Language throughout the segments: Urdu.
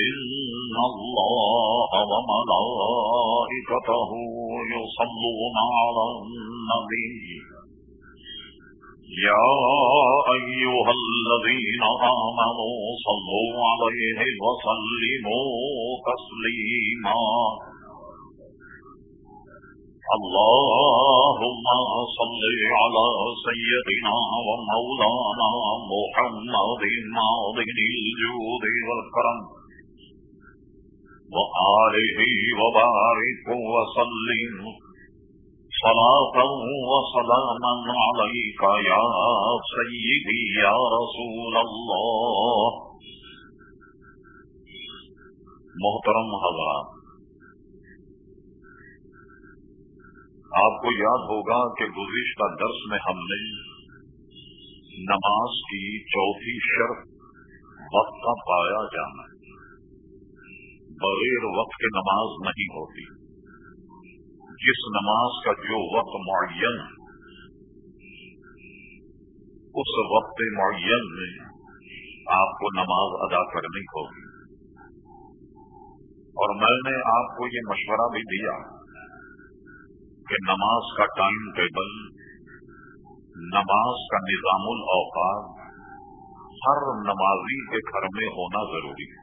إن الله وملائكته يصلون على النبي يا أيها الذين آمنوا صلوا عليه وسلموا تسليما اللهم صل على سيدنا ومولانا محمد معظم الجود والكرم وآله وبارك وسلم. صلاة وسلاما عليك يا سيدي يا رسول الله. محترم حضرات، آپ کو یاد ہوگا کہ گزشتہ درس میں ہم نے نماز کی چوتھی شرط وقت کا پایا جانا بغیر وقت کے نماز نہیں ہوتی۔ جس نماز کا جو وقت معین، اس وقت معین میں آپ کو نماز ادا کرنی ہوگی۔ اور میں نے آپ کو یہ مشورہ بھی دیا کہ نماز کا ٹائم ٹیبل، نماز کا نظام الاوقات، ہر نمازی کے گھر میں ہونا ضروری ہے۔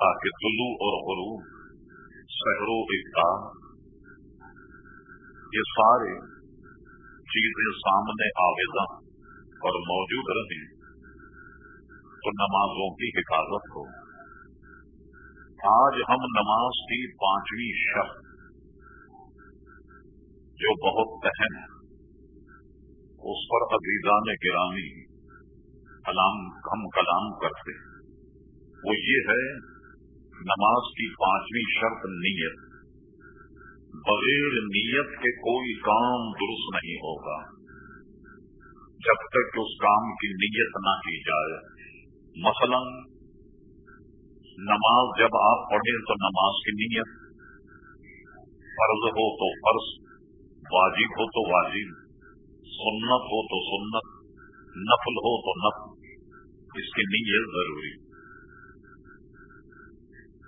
تاکہ طلوع اور غروب شہر و افطار یہ سارے چیزیں سامنے آویزاں اور موجود رہیں تو نمازوں کی حفاظت ہو۔ آج ہم نماز کی پانچویں شخص جو بہت اہم ہے، اس پر عزیزان گرامی کلام، ہم کلام کرتے وہ یہ ہے نماز کی پانچویں شرط نیت بغیر نیت کے کوئی کام درست نہیں ہوگا۔ جب تک اس کام کی نیت نہ کی جائے۔ مثلا، نماز جب آپ پڑھیں تو نماز کی نیت فرض ہو تو فرض، واجب ہو تو واجب، سنت ہو تو سنت، نفل ہو تو نفل۔ اس کی نیت ضروری۔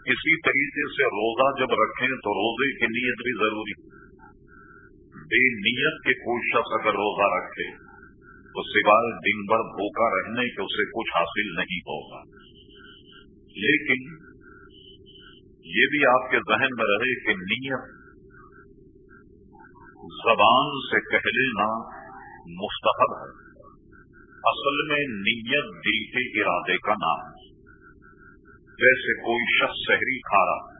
اسی طریقے سے روزہ جب رکھیں تو روزے کی نیت بھی ضروری بے نیت کے کوئی شخص اگر روزہ رکھے تو سوائے دن بھر بھوکا رہنے کے اسے کچھ حاصل نہیں ہوگا۔ لیکن یہ بھی آپ کے ذہن میں رہے کہ نیت زبان سے کہہ لینا مستحب ہے۔ اصل میں نیت دل کے ارادے کا نام ہے۔ جیسے کوئی شخص شہری کھا رہا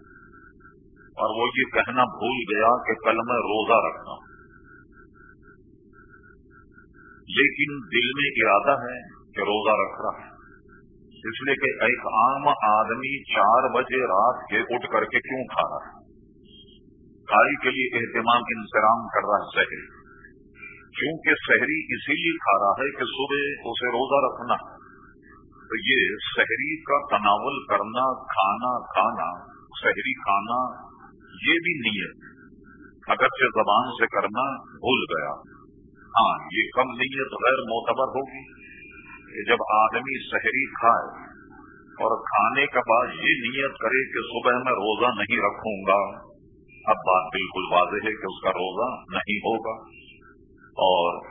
اور وہ یہ کہنا بھول گیا کہ کل میں روزہ رکھنا۔ لیکن دل میں ارادہ ہے کہ روزہ رکھ رہا ہے۔ اس لیے کہ ایک عام آدمی چار بجے رات کے اٹھ کر کے کیوں کھا رہا ہے؟ کھائی کے لیے اہتمام انتظام کر رہا ہے شہری۔ کیونکہ شہری اسی لیے کھا رہا ہے کہ صبح اسے روزہ رکھنا ہے۔ تو یہ شہری کا تناول کرنا، کھانا کھانا، شہری کھانا، یہ بھی نیت۔ اگرچہ زبان سے کرنا بھول گیا۔ ہاں یہ کم نیت غیر معتبر ہوگی کہ جب آدمی شہری کھائے اور کھانے کے بعد یہ نیت کرے کہ صبح میں روزہ نہیں رکھوں گا۔ اب بات بالکل واضح ہے کہ اس کا روزہ نہیں ہوگا۔ اور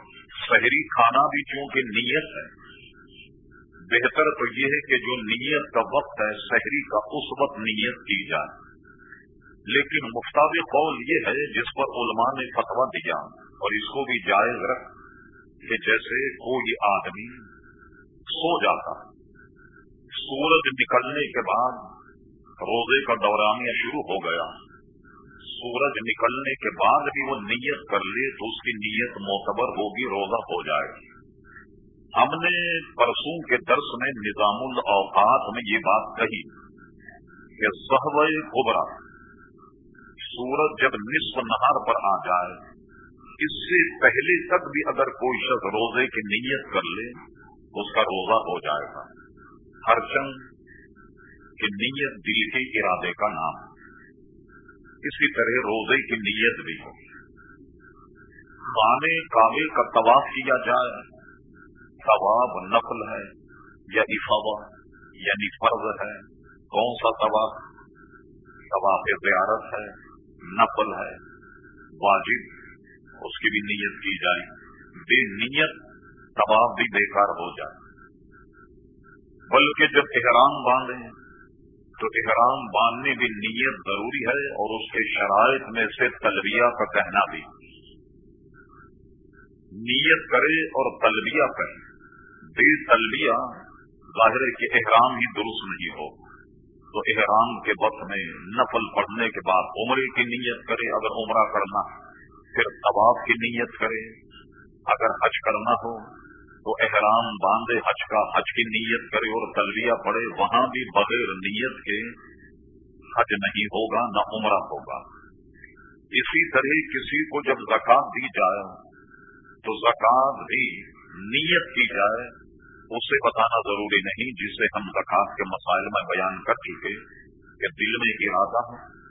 شہری کھانا بھی چونکہ نیت ہے بہتر تو یہ ہے کہ جو نیت کا وقت ہے، شہری کا اس وقت نیت کی جائے لیکن مفتاب قول یہ ہے، جس پر علماء نے فتوا دیا اور اس کو بھی جائز رکھ کہ جیسے کوئی آدمی سو جاتا سورج نکلنے کے بعد روزے کا دورانیہ شروع ہو گیا۔ سورج نکلنے کے بعد بھی وہ نیت کر لے تو اس کی نیت معتبر ہوگی، روزہ ہو جائے گی۔ ہم نے پرسوں کے درس میں نظام الاوقات میں یہ بات کہی کہ سہو خبرا سورج جب نصف نہار پر آ جائے، اس سے پہلے تک بھی اگر کوئی شخص روزے کی نیت کر لے، اس کا روزہ ہو جائے گا۔ ہر چند کی نیت دل کے ارادے کا نام اسی طرح روزے کی نیت بھی۔ ہو خانے کامل کا طواف کیا جائے طواب نقل ہے یعنی یا افوا یعنی فرض ہے، کون سا طواف طواف زیارت ہے، نقل ہے۔ واجب، اس کی بھی نیت کی جائے۔ بے نیت طواف بھی بیکار ہو جائے۔ بلکہ جب احرام باندھیں تو احرام باندھنے بھی نیت ضروری ہے اور اس کے شرائط میں سے تلبیہ کا کہنا بھی۔ نیت کرے اور تلبیہ کرے۔ بے تلبیہ ظاہر کے احرام ہی درست نہیں ہو۔ تو احرام کے وقت میں نفل پڑھنے کے بعد عمرے کی نیت کرے، اگر عمرہ کرنا پھر طواف کی نیت کرے۔ اگر حج کرنا ہو تو احرام باندھے، حج کا حج کی نیت کرے اور تلبیہ پڑے وہاں بھی بغیر نیت کے حج نہیں ہوگا نہ عمرہ ہوگا۔ اسی طرح کسی کو جب زکات دی جائے تو زکات بھی نیت کی جائے اسے بتانا ضروری نہیں جسے ہم زکات کے مسائل میں بیان کر چکے کہ دل میں ارادہ ہو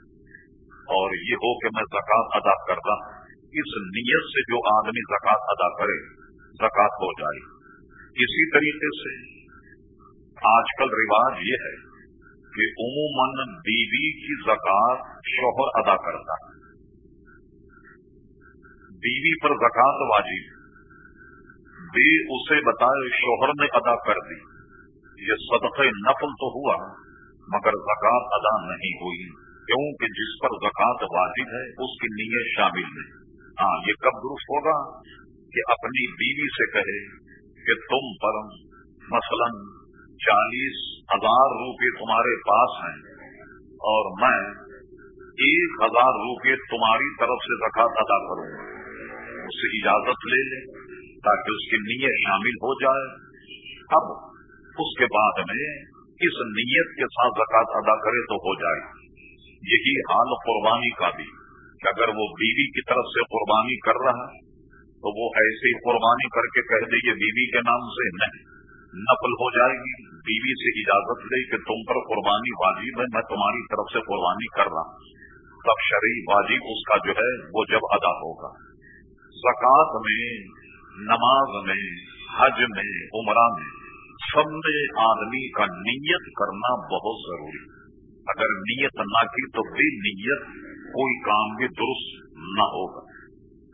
اور یہ ہو کہ میں زکات ادا کرتا ہوں۔ اس نیت سے جو آدمی زکات ادا کرے زکات ہو جائے۔ اسی طریقے سے آج کل رواج یہ ہے کہ عموماً بیوی کی زکات شوہر ادا کرتا ہے۔ بیوی پر زکات واجب بے اسے بتائے شوہر نے ادا کر دی۔ یہ صدقہ نفل تو ہوا، مگر زکات ادا نہیں ہوئی، کیونکہ جس پر زکات واجب ہے، اس کی نیت شامل نہیں۔ ہاں یہ کب درست ہوگا؟ کہ اپنی بیوی سے کہے کہ تم پر مثلا چالیس ہزار روپے تمہارے پاس ہیں اور میں ایک ہزار روپے تمہاری طرف سے زکات ادا کروں۔ اس سے اجازت لے لیں تاکہ اس کی نیت شامل ہو جائے۔ اب اس کے بعد میں اس نیت کے ساتھ زکات ادا کرے تو ہو جائے۔ یہی حال قربانی کا بھی۔ کہ اگر وہ بیوی کی طرف سے قربانی کر رہا ہے، تو وہ ایسے ہی قربانی کر کے کہہ دے، یہ بیوی کے نام سے نہیں، نقل ہو جائے گی۔ بیوی سے اجازت لے کہ تم پر قربانی واجب ہے، میں تمہاری طرف سے قربانی کر رہا ہوں۔ تب شرعی واجب اس کا جو ہے، وہ جب ادا ہوگا۔ زکوٰۃ میں نماز میں، حج میں، عمرہ میں، سب میں آدمی کا نیت کرنا بہت ضروری اگر نیت نہ کی تو بے نیت کوئی کام بھی درست نہ ہوگا۔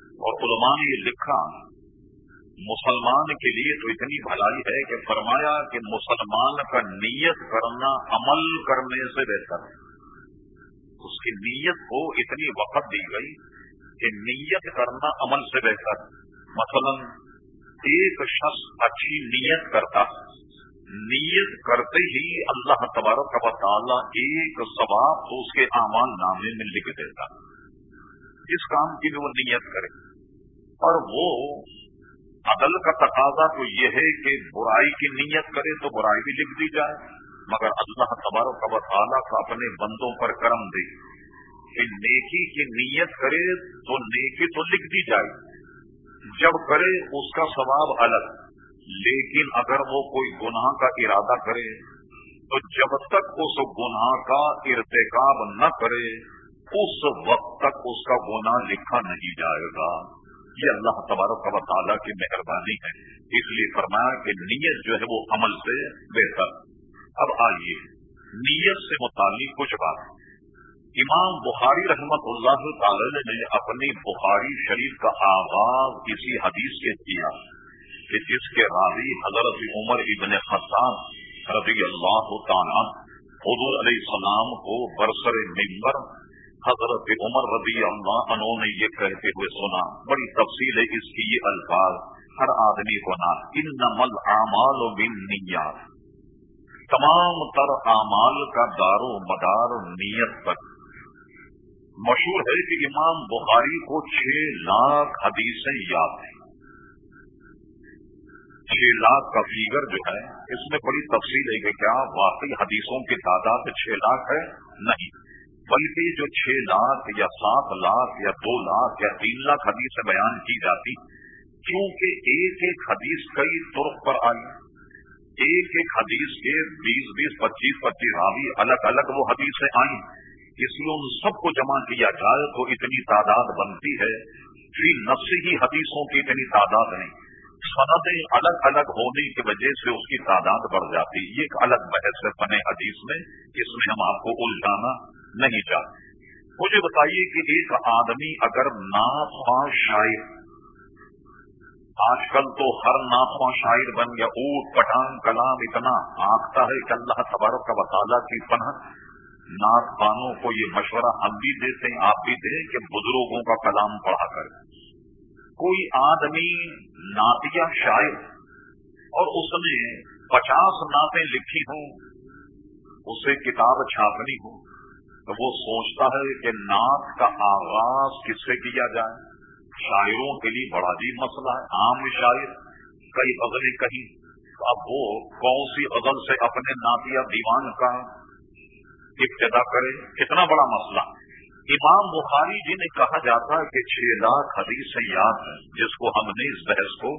اور علماء نے یہ لکھا، مسلمان کے لیے تو اتنی بھلائی ہے کہ فرمایا کہ مسلمان کا نیت کرنا عمل کرنے سے بہتر ہے۔ اس کی نیت کو اتنی وقت دی گئی کہ نیت کرنا عمل سے بہتر ہے۔ مثلا ایک شخص اچھی نیت کرتا، نیت کرتے ہی اللہ تبارک و تعالیٰ ایک ثواب تو اس کے امان نامے میں لکھ دیتا۔ جس کام کی بھی وہ نیت کرے۔ اور وہ عدل کا تقاضا تو یہ ہے کہ برائی کی نیت کرے تو برائی بھی لکھ دی جائے، مگر اللہ تبارک و تعالیٰ کا اپنے بندوں پر کرم دے۔ کہ نیکی کی نیت کرے تو نیکی تو لکھ دی جائے۔ جب کرے اس کا ثواب الگ، لیکن اگر وہ کوئی گناہ کا ارادہ کرے، تو جب تک اس گناہ کا ارتکاب نہ کرے، اس وقت تک اس کا گناہ لکھا نہیں جائے گا۔ یہ اللہ تبارک و تعالیٰ کی مہربانی ہے۔ اس لیے فرمایا کہ نیت جو ہے وہ عمل سے بہتر۔ اب آئیے، نیت سے متعلق کچھ بات امام بخاری رحمت اللہ تعالی نے اپنی بخاری شریف کا آغاز کسی حدیث سے کیا کہ جس کے راضی حضرت عمر ابن خطان رضی اللہ تعالیٰ حضور علیہ السلام کو برسر ممبر حضرت عمر رضی اللہ عنہ نے یہ کہتے ہوئے سنا۔ بڑی تفصیل ہے اس کی یہ الفاظ۔ ہر آدمی کو نہ ان نمل اعمال و نیات تمام تر اعمال کا دار و مدار نیت پر۔ مشہور ہے کہ امام بخاری کو چھ لاکھ حدیثیں یاد ہیں۔ چھ لاکھ کا فیگر جو ہے، اس میں بڑی تفصیل ہے کہ کیا واقعی حدیثوں کی تعداد چھ لاکھ ہے؟ نہیں۔ بلکہ جو چھ لاکھ یا سات لاکھ یا دو لاکھ یا تین لاکھ حدیث بیان کی جاتی کیونکہ ایک ایک حدیث کئی طرق پر آئی۔ ایک ایک حدیث کے بیس بیس، پچیس پچیس، راوی، الگ الگ وہ حدیثیں آئیں۔ اس لیے ان سب کو جمع کیا جائے تو اتنی تعداد بنتی ہے۔ فی نفس ہی حدیثوں کی اتنی تعداد نہیں۔ سندیں الگ الگ ہونے کی وجہ سے اس کی تعداد بڑھ جاتی۔ یہ ایک الگ بحث ہے فن حدیث میں۔ اس میں ہم آپ کو الجھانا نہیں چاہتے۔ مجھے بتائیے کہ ایک آدمی اگر ناخواں شاعر، آج کل تو ہر ناخواں شاعر بن گیا۔ اوٹ پٹھان کلام اتنا آنکھتا ہے کہ اللہ تبارک کا وطالعہ کی پناہ ناخ خانوں کو یہ مشورہ ہم بھی دیتے ہیں، آپ بھی دیں کہ بزرگوں کا کلام پڑھا کر کوئی آدمی نعتیہ شاعر اور اس نے پچاس نعتیں لکھی ہوں، اسے کتاب چھاپنی ہو، تو وہ سوچتا ہے کہ نعت کا آغاز کس سے کیا جائے؟ شاعروں کے لیے بڑا جی مسئلہ ہے۔ عام شاعر کئی غزلیں کہیں اب وہ کون سی غزل سے اپنے نعتیہ دیوان کا ابتدا کرے کتنا بڑا مسئلہ۔ امام بخاری جی نے کہا جاتا ہے کہ چھ لاکھ حدیث یاد ہیں، جس کو ہم نے اس بحث کو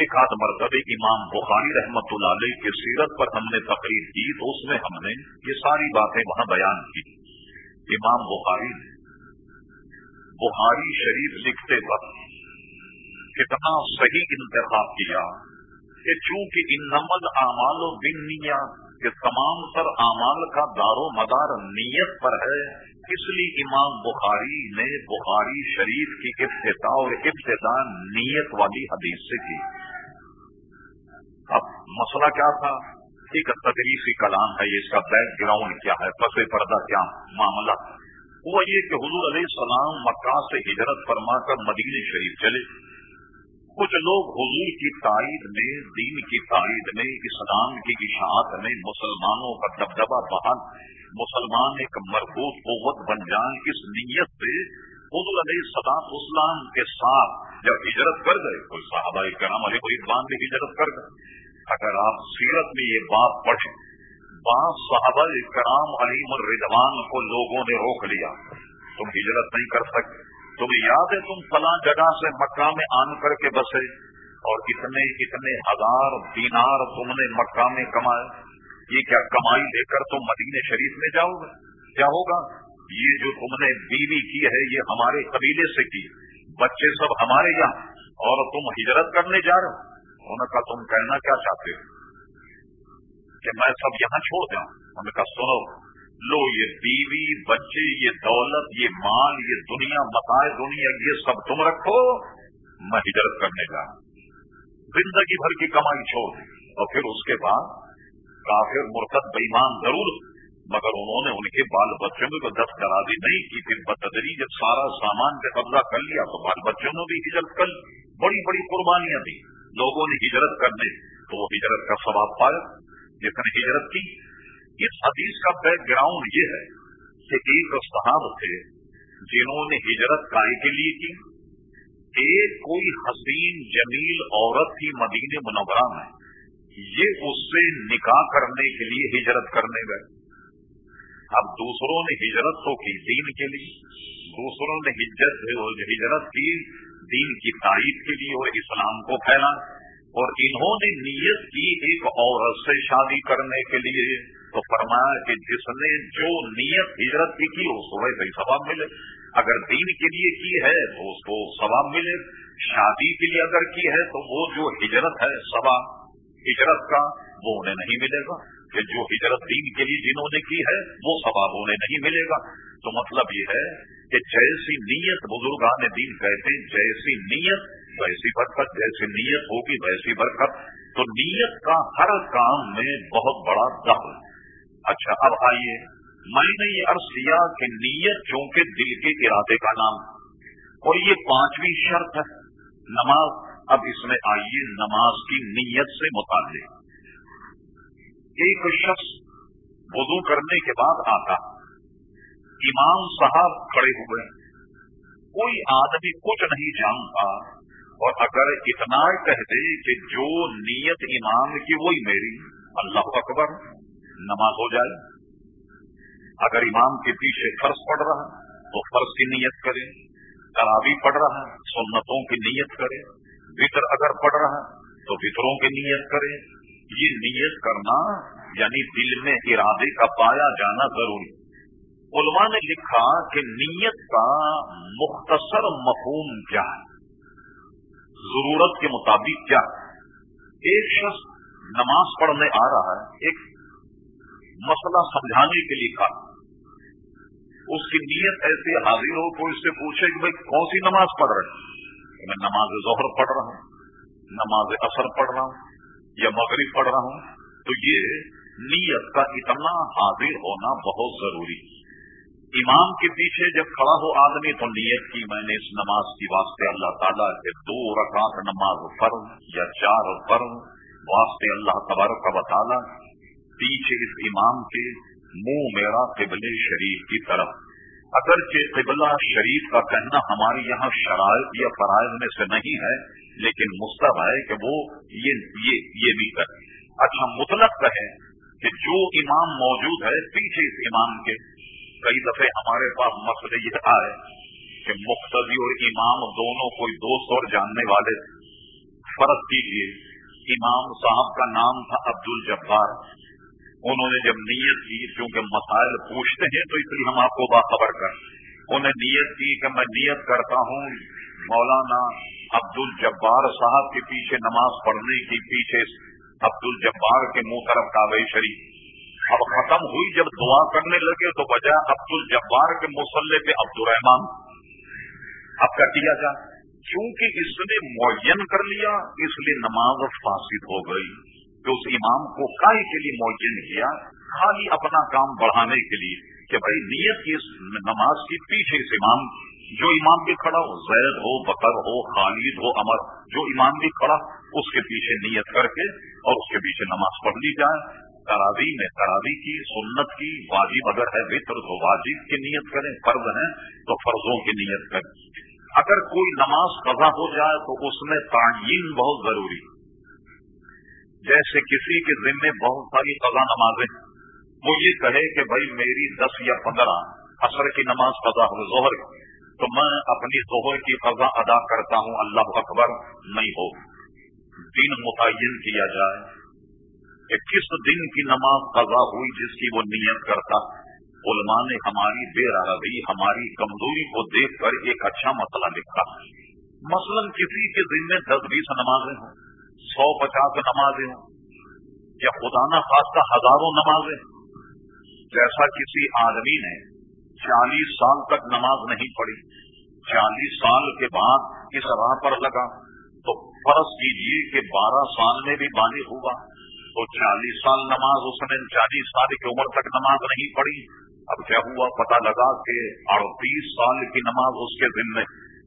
ایک آدھ مرتبہ امام بخاری رحمت اللہ علیہ کی سیرت پر ہم نے تقریر کی، تو اس میں ہم نے یہ ساری باتیں وہاں بیان کی۔ امام بخاری نے بخاری شریف لکھتے وقت کتنا صحیح انتخاب کیا کہ چونکہ ان نمد اعمال و بن کہ تمام تر اعمال کا دار و مدار نیت پر ہے، اس لیے امام بخاری نے بخاری شریف کی ابتدا اور ابتدا نیت والی حدیث سے کی۔ اب مسئلہ کیا تھا؟ ایک تدریسی کلام ہے اس کا بیک گراؤنڈ کیا ہے، پس پردہ کیا معاملہ۔ وہ یہ کہ حضور علیہ السلام مکہ سے ہجرت فرما کر مدینہ شریف چلے۔ کچھ لوگ حضور کی تائید میں، دین کی تائید میں اسلام کی اشاعت میں مسلمانوں کا دبدبہ بحال مسلمان ایک مربوط قوت بن جائیں، اس نیت سے حضور علیہ صدام اسلام کے ساتھ جب ہجرت کر گئے، کوئی صحابہ کرام علیہ کو اقبال بھی ہجرت کر گئے۔ اگر آپ سیرت میں یہ بات پڑھیں، بعض صحابہ کرام علی الردوان کو لوگوں نے روک لیا۔ تم ہجرت نہیں کر سکتے۔ تمہیں یاد ہے تم فلاں جگہ سے مکہ میں آن کر کے بسے اور اتنے اتنے ہزار دینار تم نے مکہ میں کمائے؟ یہ کیا کمائی لے کر تم مدینہ شریف میں جاؤ گے؟ کیا ہوگا؟ یہ جو تم نے بیوی کی ہے، یہ ہمارے قبیلے سے کی۔ بچے سب ہمارے یہاں اور تم ہجرت کرنے جا رہے ہو۔ انہوں نے کہا، تم کہنا کیا چاہتے ہو؟ کہ میں سب یہاں چھوڑ جاؤں انہوں نے کہا، سنو لو یہ بیوی، بچے، یہ دولت، یہ مال، یہ دنیا بتائے دنیا، یہ سب تم رکھو، میں ہجرت کرنے جا زندگی بھر کی کمائی چھوڑ دی۔ اور پھر اس کے بعد کافر، مرتد بےمان ضرور۔ مگر انہوں نے ان کے بال بچوں میں تو دست دی نہیں کی، پھر بتدری جب سارا سامان پہ قبضہ کر لیا تو بال بچوں نے بھی ہجرت کر بڑی بڑی قربانیاں دی۔ لوگوں نے ہجرت کرنے تو وہ ہجرت کا ثواب پایا۔ جس نے ہجرت کی اس حدیث کا بیک گراؤنڈ یہ ہے کہ ایک صحاب تھے جنہوں نے ہجرت کائے کے لیے کی ایک کوئی حسین جمیل عورت تھی مدین منورہ میں، یہ اس سے نکاح کرنے کے لیے ہجرت کرنے گئے۔ اب دوسروں نے ہجرت تو کی دین کے لیے، دوسروں نے ہجرت کی دین کی تائید کے لیے اور اسلام کو پھیلا اور انہوں نے نیت کی ایک عورت سے شادی کرنے کے لیے تو فرمایا کہ جس نے جو نیت ہجرت کی کی اس کو ویسے ہی ثواب ملے۔ اگر دین کے لیے کی ہے، تو اس کو ثواب ملے۔ شادی کے لیے اگر کی ہے، تو وہ جو ہجرت ہے، ثواب۔ ہجرت کا وہ انہیں نہیں ملے گا۔ کہ جو ہجرت دین کے لیے جنہوں نے کی ہے، وہ ثواب انہیں نہیں ملے گا۔ تو مطلب یہ ہے کہ جیسی نیت بزرگان دین کہتے ہیں، جیسی نیت ویسی برکت، جیسی نیت ہوگی ویسی برکت۔ تو نیت کا ہر کام میں بہت بڑا دخل۔ اچھا اب آئیے۔ میں نے یہ عرض کیا کہ نیت چونکہ دل کے ارادے کا نام اور یہ پانچویں شرط ہے۔ نماز، اب اس میں آئیے نماز کی نیت سے متعلق۔ ایک شخص وضو کرنے کے بعد آتا۔ امام صاحب کھڑے ہوئے۔ کوئی آدمی کچھ نہیں جانتا۔ اور اگر اتنا کہہ دے کہ جو نیت امام کی وہی میری، اللہ اکبر۔ نماز ہو جائے۔ اگر امام کے پیچھے فرض پڑ رہا تو فرض کی نیت کرے تراوی پڑ رہا سنتوں کی نیت کرے وطر اگر پڑ رہا تو وطروں کی نیت کرے یہ نیت کرنا یعنی دل میں ارادے کا پایا جانا ضروری۔ علماء نے لکھا کہ نیت کا مختصر مفہوم کیا ہے۔ ضرورت کے مطابق کیا ہے۔ ایک شخص نماز پڑھنے آ رہا ہے، ایک مسئلہ سمجھانے کے لیے کہا۔ اس کی نیت ایسے حاضر ہو تو اس سے پوچھے کہ بھائی کون سی نماز پڑھ رہے میں نماز ظہر پڑھ رہا ہوں، نماز اثر پڑھ رہا ہوں یا مغرب پڑھ رہا ہوں۔ تو یہ نیت کا اتنا حاضر ہونا بہت ضروری ہے۔ امام کے پیچھے جب کھڑا ہو آدمی تو نیت کی میں نے اس نماز کی واسطے اللہ تعالیٰ کے دو رکعت نماز فرض یا چار فرض واسطے اللہ تبارک کا تعالیٰ پیچھے اس امام کے منہ میرا قبل شریف کی طرف۔ اگرچہ قبلہ شریف کا کہنا ہمارے یہاں شرائط یا فرائض میں سے نہیں ہے لیکن مستب ہے کہ وہ یہ یہ, یہ بھی کرے اچھا مطلب کہے کہ جو امام موجود ہے پیچھے اس امام کے۔ کئی دفعے ہمارے پاس مسئلے یہ آئے کہ مقتدی اور امام دونوں کوئی دوست اور جاننے والے۔ فرق کیجیے امام صاحب کا نام تھا عبد الجبار انہوں نے جب نیت کی، کیونکہ مسائل پوچھتے ہیں، تو اس لیے ہم آپ کو باخبر کر انہیں نیت کی کہ میں نیت کرتا ہوں۔ مولانا عبد الجبار صاحب کے پیچھے نماز پڑھنے کی پیچھے عبد الجبار کے منہ طرف کاوئی شریف۔ اب ختم ہوئی، جب دعا کرنے لگے تو بجائے عبد الجبار کے مسلح پہ عبد الرحمان اب کر دیا جائے؟ کیونکہ اس نے معین کر لیا، اس لیے نماز فاسد ہو گئی۔ تو اس امام کو کائی کے لیے معین کیا، خالی اپنا کام بڑھانے کے لیے کہ بھائی نیت کی نماز کی پیچھے اس امام، جو امام بھی کھڑا ہو، زید ہو، بکر ہو، خالد ہو امر جو امام بھی کھڑا، اس کے پیچھے نیت کر کے اور اس کے پیچھے نماز پڑھ لی جائے۔ تراوی میں تراوی کی، سنت کی، واجب اگر ہے وطر تو واجب کی نیت کریں، فرض ہیں تو فرضوں کی نیت کریں۔ اگر کوئی نماز قضا ہو جائے تو اس میں تعین بہت ضروری ہے۔ جیسے کسی کے ذمے بہت ساری قضا نمازیں وہ یہ کہے کہ بھائی میری دس یا پندرہ اثر کی نماز قضا ہو، ظہر تو میں اپنی ظہر کی قضا ادا کرتا ہوں، اللہ اکبر، نہیں ہو۔ دن متعین کیا جائے۔ کہ کس دن کی نماز قضا ہوئی جس کی وہ نیت کرتا۔ علماء نے ہماری بے روی ہماری کمزوری کو دیکھ کر ایک اچھا مسئلہ لکھا۔ مثلا کسی کے دن میں دس بیس نمازیں ہوں۔ سو پچاس نمازیں ہوں، یا خدا نہ خاصہ ہزاروں نمازیں جیسا کسی آدمی نے چالیس سال تک نماز نہیں پڑھی، چالیس سال کے بعد اس راہ پر لگا، تو فرض کیجیے کہ بارہ سال میں بھی بالغ ہوا، تو چالیس سال نماز اس نے چالیس سال کی عمر تک نماز نہیں پڑھی۔ اب کیا ہوا؟ پتا لگا کہ اڑتیس سال کی نماز اس کے دن میں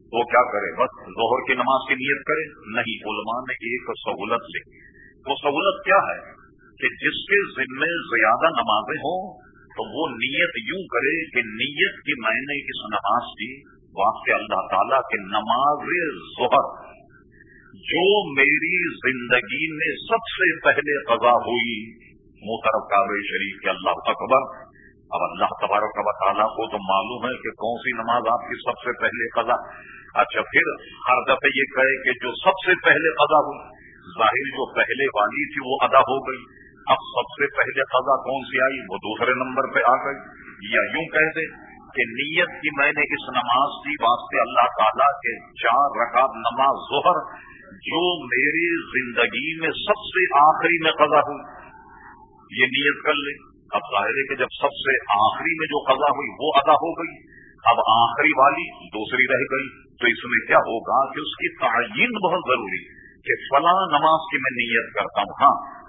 تو کیا کرے؟ بس ظہر کی نماز کی نیت کرے۔ نہیں، علماء نے ایک سہولت لی وہ سہولت کیا ہے؟ کہ جس کے ذمے زیادہ نمازیں ہوں، تو وہ نیت یوں کرے کہ نیت کی میں نے اس نماز کی واسطے اللہ تعالیٰ کے نماز ظہر، جو میری زندگی میں سب سے پہلے قضا ہوئی۔ محترف کابل شریف کے اللہ اکبر، اب اللہ تبارک و تعالیٰ کو تو معلوم ہے کہ کون سی نماز آپ کی سب سے پہلے قضا؟ اچھا پھر ہر دفعہ یہ کہے کہ جو سب سے پہلے قضا ہوئی ظاہر جو پہلے والی تھی وہ ادا ہو گئی۔ اب سب سے پہلے قضا کون سی آئی؟ وہ دوسرے نمبر پہ آ گئی۔ یا یوں کہہ دے کہ نیت کی میں نے اس نماز کی واسطے اللہ تعالیٰ کے چار رکعت نماز ظہر، جو میری زندگی میں سب سے آخری میں قضا ہوئی۔ یہ نیت کر لے۔ اب ظاہر ہے کہ جب سب سے آخری میں جو قضا ہوئی وہ ادا ہو گئی۔ اب آخری والی دوسری رہ گئی تو اس میں کیا ہوگا کہ اس کی تعین بہت ضروری کہ فلاں نماز کی میں نیت کرتا ہوں۔ ہاں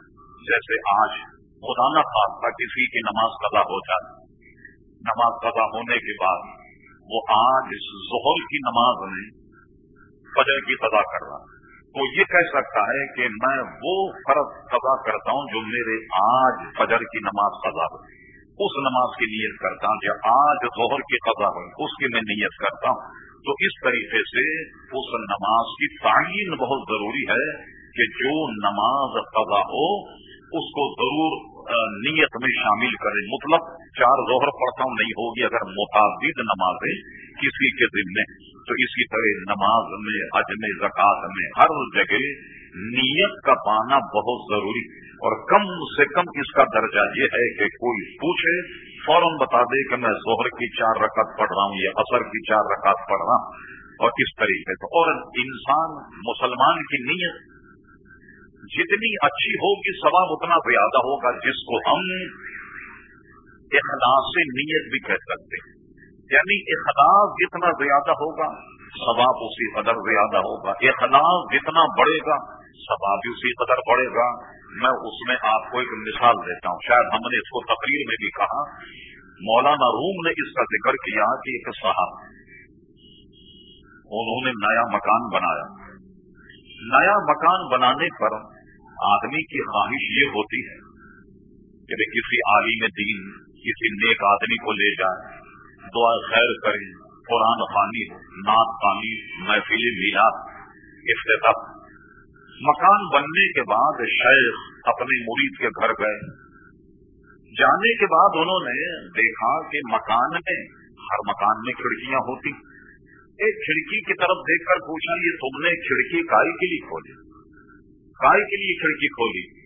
جیسے آج خدا نہ خاص کسی کی نماز قضا ہو جائے۔ نماز قضا ہونے کے بعد وہ آج اس ظہر کی نماز میں فجر کی قضا کر رہا تو یہ کہہ سکتا ہے کہ میں وہ فرض قضا کرتا ہوں جو میرے آج فجر کی نماز قضا ہو۔ اس نماز کی نیت کرتا ہوں کہ آج ظہر کی قضا ہو اس کی میں نیت کرتا ہوں، تو اس طریقے سے اس نماز کی تعین بہت ضروری ہے کہ جو نماز قضا ہو، اس کو ضرور نیت میں شامل کریں مطلب چار ظہر پڑھتا ہوں، نہیں ہوگی اگر متعدد نمازیں کسی کے دن میں تو اسی طرح نماز میں، حج میں زکات میں، ہر جگہ نیت کا پانا بہت ضروری اور کم سے کم اس کا درجہ یہ ہے کہ کوئی پوچھے، فوراً بتا دے کہ میں زہر کی چار رکعت پڑھ رہا ہوں یا اثر کی چار رکعت پڑھ رہا ہوں۔ اور کس طریقے سے۔ اور انسان مسلمان کی نیت جتنی اچھی ہوگی، ثواب اتنا زیادہ ہوگا، جس کو ہم اخلاص سے نیت بھی کہہ سکتے ہیں۔ یعنی اخلاص جتنا زیادہ ہوگا، ثواب اسی قدر زیادہ ہوگا۔ اخلاص جتنا بڑھے گا ثواب بھی اسی قدر بڑھے گا۔ میں اس میں آپ کو ایک مثال دیتا ہوں۔ شاید ہم نے اس کو تقریر میں بھی کہا۔ مولانا روم نے اس کا ذکر کیا کہ ایک صاحب انہوں نے نیا مکان بنایا۔ نیا مکان بنانے پر آدمی کی خواہش یہ ہوتی ہے کہ کسی عالم دین، کسی نیک آدمی کو لے جائے دعا خیر کریں، قرآن خانی نعت خانی محفل میلاد افتتاح مکان بننے کے بعد شیخ اپنے مرید کے گھر گئے۔ جانے کے بعد انہوں نے دیکھا کہ مکان میں، ہر مکان میں کھڑکیاں ہوتی۔ ایک کھڑکی کی طرف دیکھ کر پوچھا، یہ تم نے کھڑکی کائی کے لیے کھولی؟ کائی کے لیے کھڑکی کھولی؟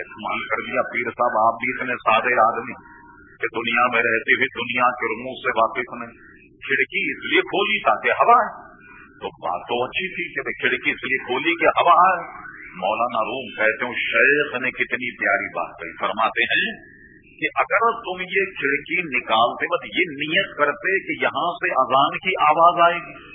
استعمال کر دیا پیر صاحب، آپ بھی اتنے سادے آدمی کہ دنیا میں رہتے ہوئے دنیا کے رمو سے واقف نہیں۔ کھڑکی اس لیے کھولی تاکہ ہوا ہے۔ تو بات تو اچھی تھی کہ کھڑکی اس لیے کھولی کہ ہوا ہے۔ مولانا روم کہتے ہوں شیخ نے کتنی پیاری بات کہی۔ فرماتے ہیں کہ اگر تم یہ کھڑکی نکالتے بس یہ نیت کرتے کہ یہاں سے اذان کی آواز آئے گی،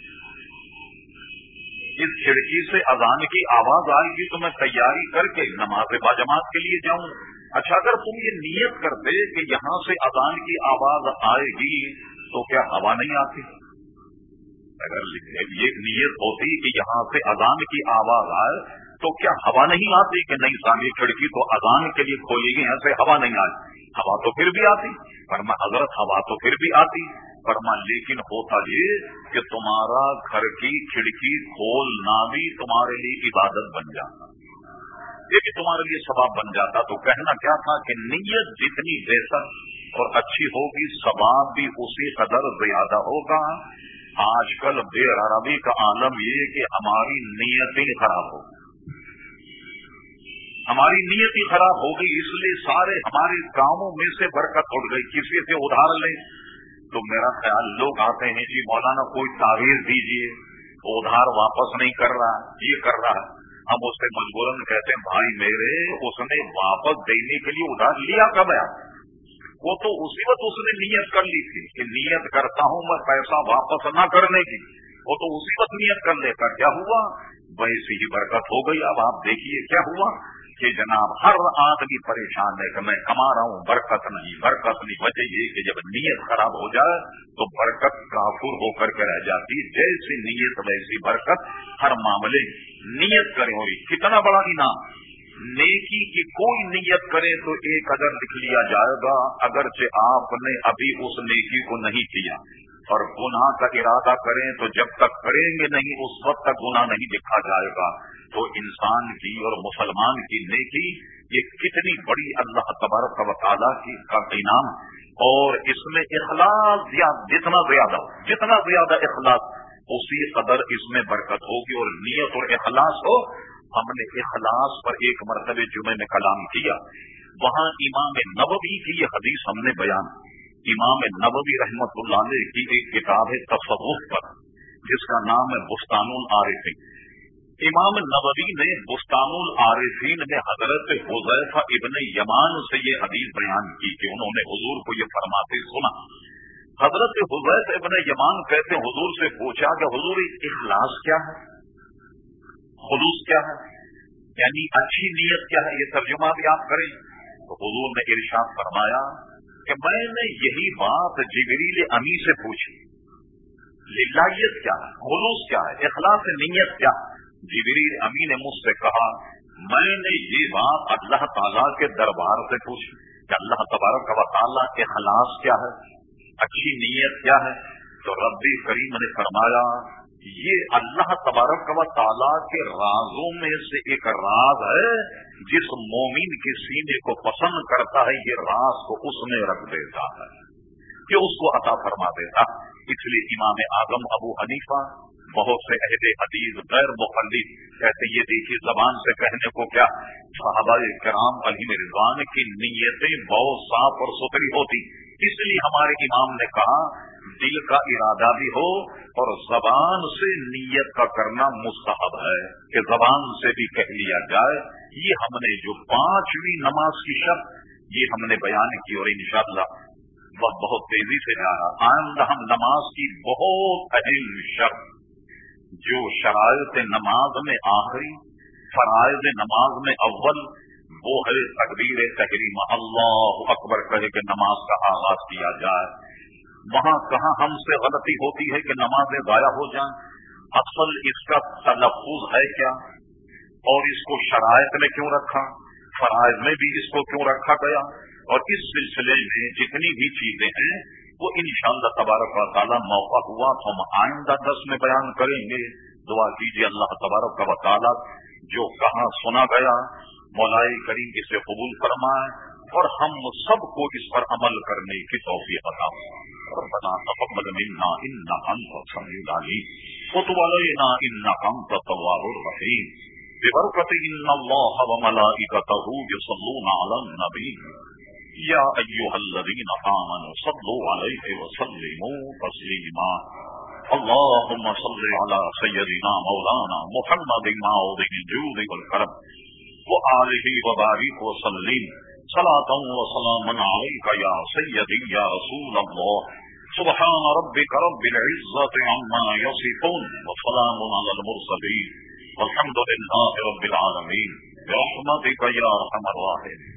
اس کھڑکی سے اذان کی آواز آئے گی تو میں تیاری کر کے نماز باجماعت کے لیے جاؤں۔ اچھا اگر تم یہ نیت کرتے کہ یہاں سے اذان کی آواز آئے گی تو کیا ہوا نہیں آتی؟ اگر یہ نیت ہوتی کہ یہاں سے اذان کی آواز آئے، تو کیا ہوا نہیں آتی کہ نہیں سامی کھڑکی تو اذان کے لیے کھولی گئی ایسے ہوا نہیں آتی ہوا تو پھر بھی آتی۔ فرما حضرت ہوا تو پھر بھی آتی۔ فرما لیکن ہوتا یہ کہ تمہارا گھر کی کھڑکی کھولنا بھی تمہارے لیے عبادت بن جاتا۔ یہ بھی تمہارے لیے ثواب بن جاتا۔ تو کہنا کیا تھا کہ نیت جتنی بہتر اور اچھی ہوگی، ثواب بھی اسی قدر زیادہ ہوگا۔ آج کل بے عربی کا عالم یہ کہ ہماری نیتیں خراب ہوگی ہماری نیت ہی خراب ہو گئی، اس لیے سارے ہمارے کاموں میں سے برکت اٹھ گئی۔ کسی سے ادھار لیں۔ تو میرا خیال لوگ آتے ہیں جی مولانا کوئی تعویذ دیجیے ادھار واپس نہیں کر رہا، یہ کر رہا۔ ہم اس سے مجبوراً کہتے ہیں، بھائی میرے، اس نے واپس دینے کے لیے ادھار لیا کب ہے؟ وہ تو اسی وقت اس نے نیت کر لی تھی کہ نیت کرتا ہوں میں پیسہ واپس نہ کرنے کی۔ وہ تو اسی وقت نیت کر لے کر کیا ہوا؟ ویسی ہی برکت ہو گئی۔ اب آپ دیکھیے کیا ہوا کہ جناب ہر آدمی پریشان ہے کہ میں کما رہا ہوں، برکت نہیں برکت نہیں۔ وجہ یہ کہ جب نیت خراب ہو جائے تو برکت کافر ہو کر کے رہ جاتی۔ جیسی نیت، ویسی برکت ہر معاملے نیت کرے ہوئی کتنا بڑا انعام۔ نیکی کی کوئی نیت کرے تو ایک اگر لکھ لیا جائے گا، اگرچہ آپ نے ابھی اس نیکی کو نہیں کیا۔ اور گناہ کا ارادہ کریں تو جب تک کریں گے نہیں، اس وقت تک گناہ نہیں لکھا جائے گا۔ تو انسان کی اور مسلمان کی نیکی، یہ کتنی بڑی اللہ تبارک و تعالیٰ کی کا انعام۔ اور اس میں اخلاص جتنا زیادہ جتنا زیادہ اخلاص، اسی قدر اس میں برکت ہوگی اور نیت اور اخلاص ہو۔ ہم نے اخلاص پر ایک مرتبہ جمعے میں کلام کیا۔ وہاں امام نبوی کی یہ حدیث ہم نے بیان امام نبوی رحمت اللہ علیہ کی ایک کتاب ہے تصوف پر، جس کا نام ہے بستان العارفین۔ امام نبوی نے بستان العارفین میں حضرت حضیفہ ابن یمان سے یہ حدیث بیان کی کہ انہوں نے حضور کو یہ فرماتے سنا۔ حضرت حضیف ابن یمان کہتے حضور سے پوچھا کہ حضور اخلاص کیا ہے؟ خلوص کیا ہے؟ یعنی اچھی نیت کیا ہے؟ یہ ترجمہ بھی آپ کریں۔ تو حضور نے ارشاد فرمایا کہ میں نے یہی بات جبریل امی سے پوچھی۔ للہیت کیا ہے؟ خلوص کیا ہے؟ اخلاص نیت کیا جبریل امی نے مجھ سے کہا، میں نے یہ بات اللہ تعالیٰ کے دربار سے پوچھی کہ اللہ تبارک و تعالیٰ اخلاص کیا ہے؟ اچھی نیت کیا ہے؟ تو ربی کریم نے فرمایا یہ اللہ تبارک و تعالیٰ کے رازوں میں سے ایک راز ہے، جس مومن کے سینے کو پسند کرتا ہے، یہ راز کو اس میں رکھ دیتا ہے، کہ اس کو عطا فرما دیتا اس لیے امام اعظم ابو حنیفہ بہت سے عہد حدیث غیر مخلف کہتے یہ دیکھیے زبان سے کہنے کو کیا، صحابہ کرام علیم رضوان کی نیتیں بہت صاف اور ستھری ہوتی۔ اس لیے ہمارے امام نے کہا دل کا ارادہ بھی ہو اور زبان سے نیت کا کرنا مستحب ہے کہ زبان سے بھی کہہ لیا جائے، یہ ہم نے جو پانچویں نماز کی شرط، یہ ہم نے بیان کی اور انشاءاللہ وہ بہت تیزی سے جا رہا آئندہ ہم نماز کی بہت اہم شرط، جو شرائط نماز میں آخری، فرائض نماز میں اول، وہ ہے تقریر تحریم اللہ اکبر کہے کہ نماز کا آغاز کیا جائے۔ وہاں کہاں ہم سے غلطی ہوتی ہے کہ نمازیں ضائع ہو جائیں؟ اصل اس کا تلفظ ہے کیا؟ اور اس کو شرائط میں کیوں رکھا؟ فرائض میں بھی اس کو کیوں رکھا گیا؟ اور اس سلسلے میں جتنی بھی چیزیں ہیں، وہ ان شاء اللہ تبارک و تعالیٰ موقع ہوا تو ہم آئندہ دس میں بیان کریں گے۔ دعا کیجیے اللہ تبارک و تعالیٰ جو کہاں سنا گیا، مولائی کریم اسے قبول فرمائے۔ اور ہم سب کو اس پر عمل کرنے کی توفیق عطا تقبل منا انت وتب علينا انك انت التواب الرحيم۔ ببركة ان الله وملائكته يصلون على النبي۔ يا الذين صلوا عليه وسلموا تسليما۔ اللهم صل على سيدنا مولانا محمد معوض الجود والكرم۔ وآله وبارك وسلم۔ صلاة وسلاما عليك يا سيدي يا رسول الله. سبحان ربك رب العزة عما يصفون وسلام على المرسلين. والحمد لله رب العالمين. برحمتك يا رحم الراحمين.